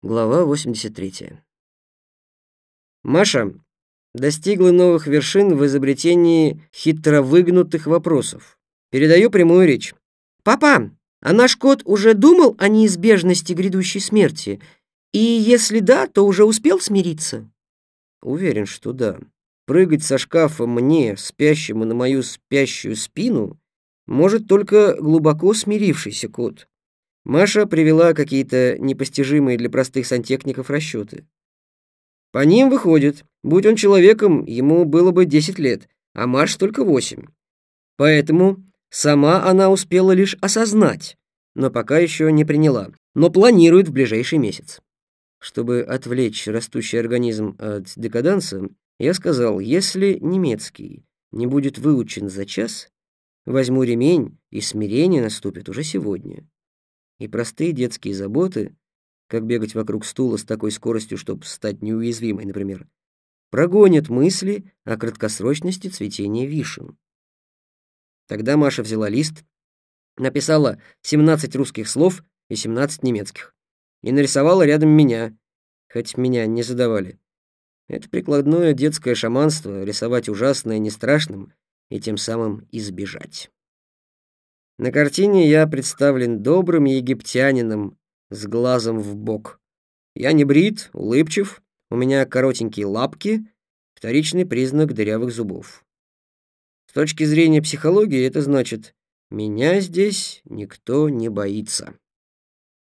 Глава 83. Маша достигла новых вершин в изобретении хитровыгнутых вопросов. Передаю прямую речь. «Папа, а наш кот уже думал о неизбежности грядущей смерти? И если да, то уже успел смириться?» Уверен, что да. Прыгать со шкафа мне, спящему на мою спящую спину, может только глубоко смирившийся кот. Маша привела какие-то непостижимые для простых сантехников расчеты. По ним выходит, будь он человеком, ему было бы 10 лет, а Маш только 8. Поэтому сама она успела лишь осознать, но пока еще не приняла, но планирует в ближайший месяц. Чтобы отвлечь растущий организм от декаданса, я сказал, если немецкий не будет выучен за час, возьму ремень, и смирение наступит уже сегодня и простые детские заботы, как бегать вокруг стула с такой скоростью, чтобы стать неуязвимой, например, прогонят мысли о краткосрочности цветения вишен. Тогда Маша взяла лист, написала 17 русских слов и 17 немецких и нарисовала рядом меня, хоть меня не задавали. Это прикладное детское шаманство — рисовать ужасное не страшным и тем самым избежать. На картине я представлен добрым египтянином с глазом в бок. Я не брит, улыбчив, у меня коротенькие лапки, вторичный признак дырявых зубов. С точки зрения психологии это значит, меня здесь никто не боится.